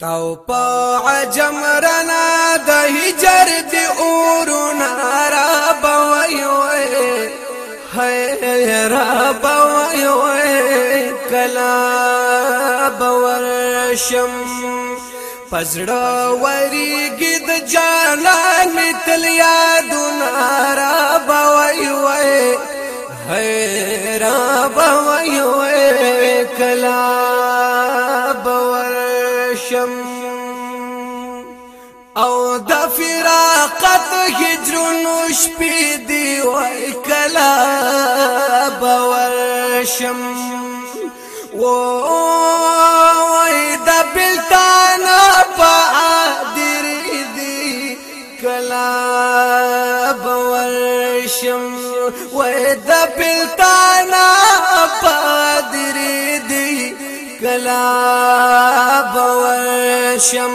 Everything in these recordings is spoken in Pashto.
تاو پا عجم رنا د هجر دی اورو نارا بوي وي هي را بوي وي کلا بورشم پزړه وریږي د جانان تل یادو نارا بوي وي هي را بوي وي کلا زړونو شپې دی وای کلا باور شم و وای د بلتان په ادر دی کلا باور شم وای د بلتان په دی کلا باور شم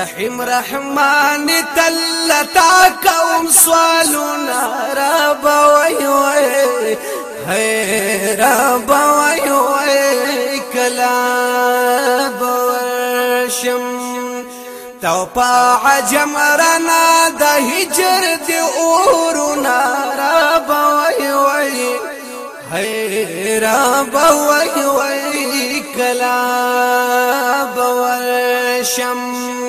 رحیم رحمان تل تا کوم سوالونه رب وای وای هی رب وای وای کلا بورشم تو پا عجم رنا د هجر دی اورنا رب وای وای هی رب وای وای کلا بورشم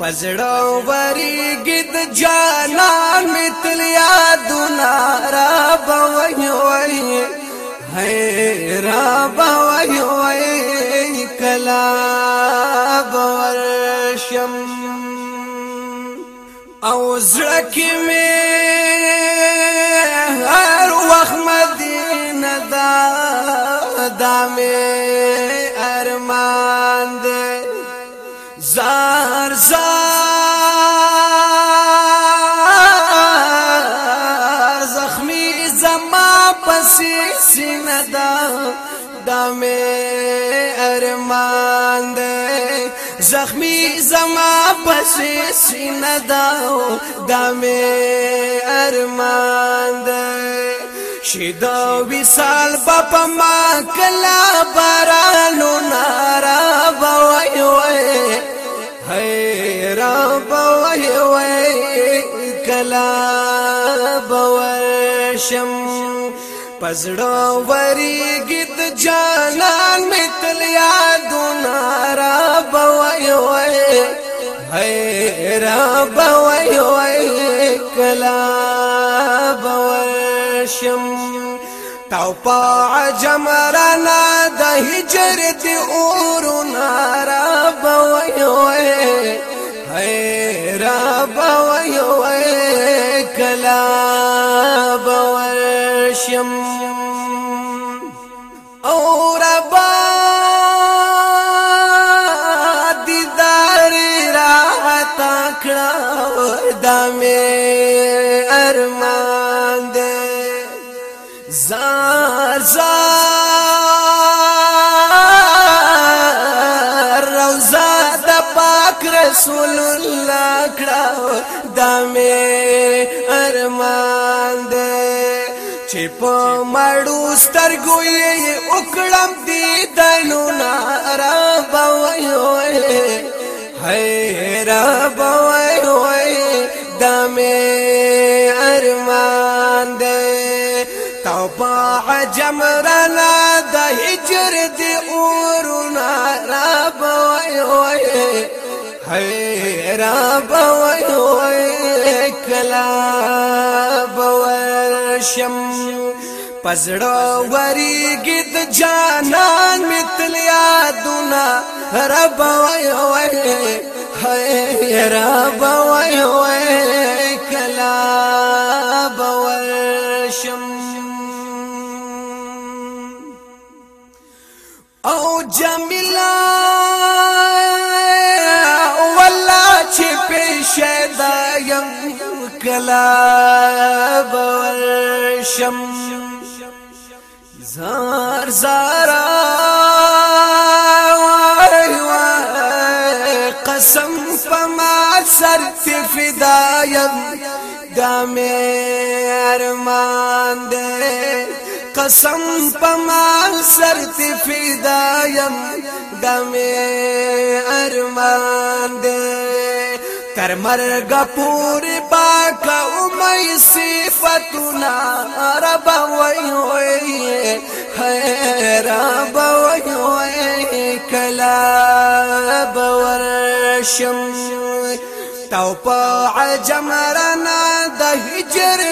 پزړو وریږي د جانان متل یادونه را بوي وي هي را بوي وي کلا بورشم او زړکی می هر وخت مدینه دا دامه ارمان دې زار زار زخمی زما پسی سیندا دمه ارمان ده زخمی زما پس سیندا دمه ارمان ده شیدا وصال بابا ما کلا بارانو نارا بوي وي کلا باور شم پزړو وریږي د جانان متل یادونه را بوي وای هي را بوي وای کلا باور شم تاو پا عجم رانا دا هجر دی اورو نارا بویوئے ہے رابا ویوئے مې ارمان دې زار زار روزه د پاک رسول الله کړه د مې ارمان دې چې په مړو سترګو یې وکړم دې دلو نارا بوي هي رب عجم رانا د هجر دی اورنا رب وای وای هی رب وای وای کلا بوشم پزړو وریګی د جانان متل یادونا رب وای وای هی رب وای وای کلا جمیلا والله چې پېښه دا يم کلا بور شم زار زارا قسم پما سر فدایم دا مې ارمان دې قسم پما سر تی فدا یم دمه ارمان دې تر مرګ پورې پاک او مې صفاتنا رب وای وای ہے رب وای وای کلا بورشم تو په عجم رنا د هجر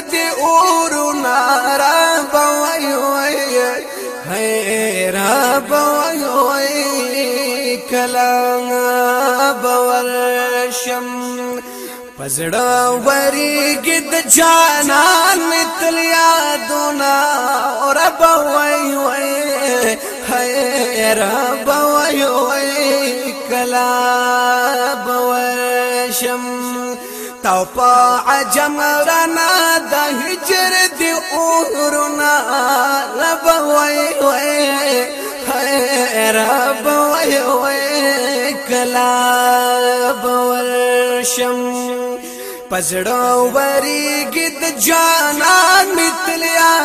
کلا باور شم پزړه وریګي د جانان متل یادونه رب وای وای هاي رب وای وای کلا باور شم تو پا عجم رنا دا حجر دی اورنا رب وی وی رب وی وی کلا بور شم پزړو وری گید جانان میتلیا